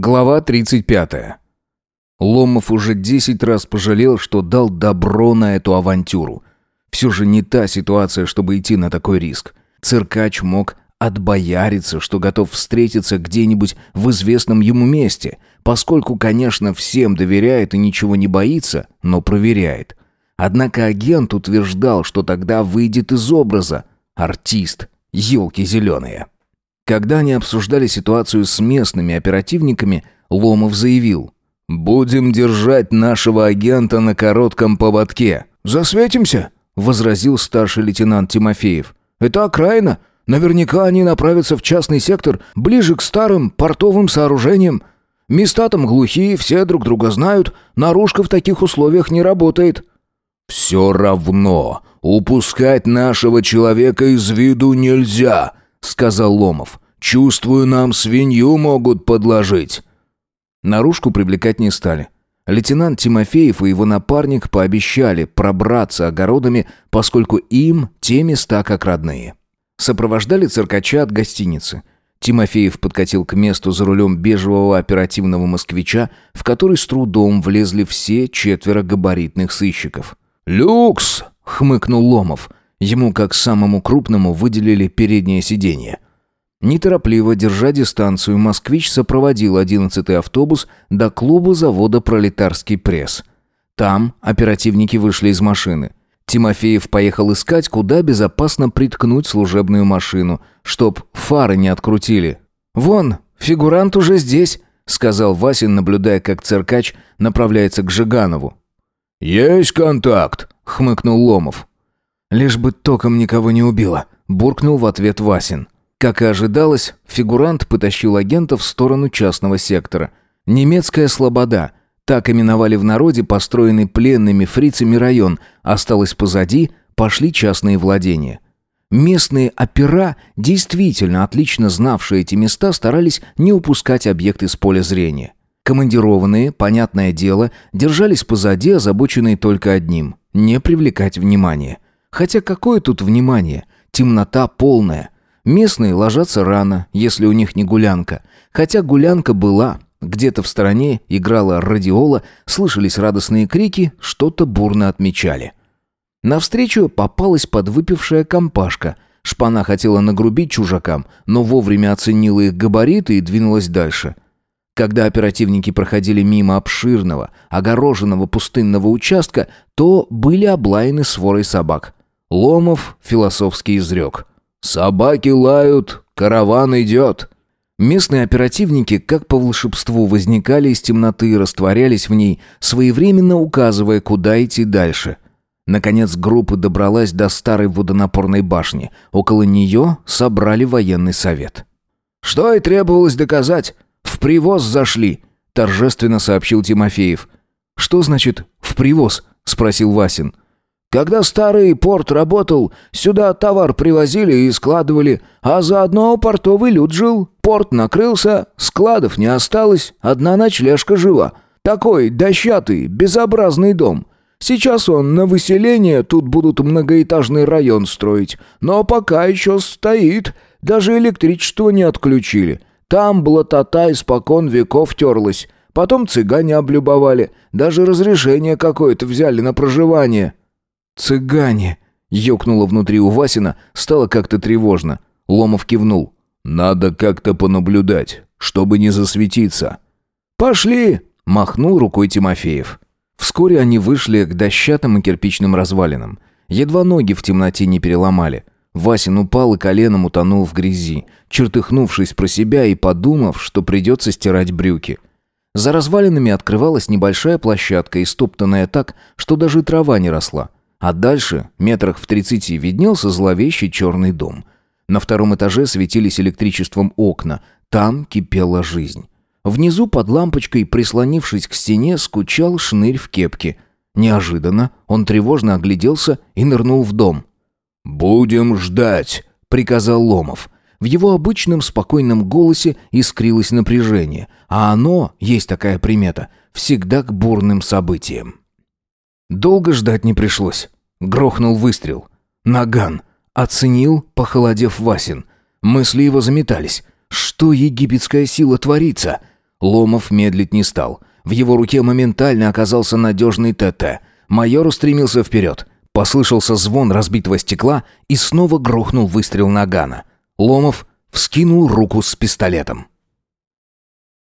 Глава 35. Ломов уже десять раз пожалел, что дал добро на эту авантюру. Все же не та ситуация, чтобы идти на такой риск. Циркач мог отбояриться, что готов встретиться где-нибудь в известном ему месте, поскольку, конечно, всем доверяет и ничего не боится, но проверяет. Однако агент утверждал, что тогда выйдет из образа. Артист. Елки зеленые. Когда они обсуждали ситуацию с местными оперативниками, Ломов заявил. «Будем держать нашего агента на коротком поводке». «Засветимся?» — возразил старший лейтенант Тимофеев. «Это окраина. Наверняка они направятся в частный сектор, ближе к старым портовым сооружениям. Места там глухие, все друг друга знают. Наружка в таких условиях не работает». «Все равно упускать нашего человека из виду нельзя», — сказал Ломов. «Чувствую, нам свинью могут подложить». Наружку привлекать не стали. Лейтенант Тимофеев и его напарник пообещали пробраться огородами, поскольку им те места как родные. Сопровождали циркача от гостиницы. Тимофеев подкатил к месту за рулем бежевого оперативного москвича, в который с трудом влезли все четверо габаритных сыщиков. «Люкс!» — хмыкнул Ломов. Ему, как самому крупному, выделили переднее сиденье. Неторопливо, держа дистанцию, москвич сопроводил одиннадцатый автобус до клуба завода «Пролетарский пресс». Там оперативники вышли из машины. Тимофеев поехал искать, куда безопасно приткнуть служебную машину, чтоб фары не открутили. «Вон, фигурант уже здесь», — сказал Васин, наблюдая, как циркач направляется к Жиганову. «Есть контакт», — хмыкнул Ломов. «Лишь бы током никого не убило», — буркнул в ответ Васин. Как и ожидалось, фигурант потащил агента в сторону частного сектора. Немецкая слобода, так именовали в народе построенный пленными фрицами район, осталось позади, пошли частные владения. Местные опера, действительно отлично знавшие эти места, старались не упускать объекты с поля зрения. Командированные, понятное дело, держались позади, озабоченные только одним – не привлекать внимания. Хотя какое тут внимание? Темнота полная – Местные ложатся рано, если у них не гулянка. Хотя гулянка была. Где-то в стороне играла радиола, слышались радостные крики, что-то бурно отмечали. Навстречу попалась подвыпившая компашка. Шпана хотела нагрубить чужакам, но вовремя оценила их габариты и двинулась дальше. Когда оперативники проходили мимо обширного, огороженного пустынного участка, то были облаяны сворой собак. Ломов философский изрек. «Собаки лают, караван идет». Местные оперативники, как по волшебству, возникали из темноты и растворялись в ней, своевременно указывая, куда идти дальше. Наконец группа добралась до старой водонапорной башни. Около нее собрали военный совет. «Что и требовалось доказать. В привоз зашли», — торжественно сообщил Тимофеев. «Что значит «в привоз»?» — спросил Васин. Когда старый порт работал, сюда товар привозили и складывали, а заодно портовый люд жил. Порт накрылся, складов не осталось, одна ночлежка жива. Такой дощатый, безобразный дом. Сейчас он на выселение, тут будут многоэтажный район строить. Но пока еще стоит, даже электричество не отключили. Там блатота испокон веков терлась. Потом цыгане облюбовали, даже разрешение какое-то взяли на проживание. «Цыгане!» — ёкнуло внутри у Васина, стало как-то тревожно. Ломов кивнул. «Надо как-то понаблюдать, чтобы не засветиться». «Пошли!» — махнул рукой Тимофеев. Вскоре они вышли к дощатым и кирпичным развалинам. Едва ноги в темноте не переломали. Васин упал и коленом утонул в грязи, чертыхнувшись про себя и подумав, что придется стирать брюки. За развалинами открывалась небольшая площадка, истоптанная так, что даже трава не росла. А дальше, метрах в тридцати, виднелся зловещий черный дом. На втором этаже светились электричеством окна. Там кипела жизнь. Внизу под лампочкой, прислонившись к стене, скучал шнырь в кепке. Неожиданно он тревожно огляделся и нырнул в дом. «Будем ждать», — приказал Ломов. В его обычном спокойном голосе искрилось напряжение, а оно, есть такая примета, всегда к бурным событиям. Долго ждать не пришлось. Грохнул выстрел. Наган. Оценил, похолодев Васин. Мысли его заметались. Что египетская сила творится? Ломов медлить не стал. В его руке моментально оказался надежный ТТ. Майор устремился вперед. Послышался звон разбитого стекла и снова грохнул выстрел нагана. Ломов вскинул руку с пистолетом.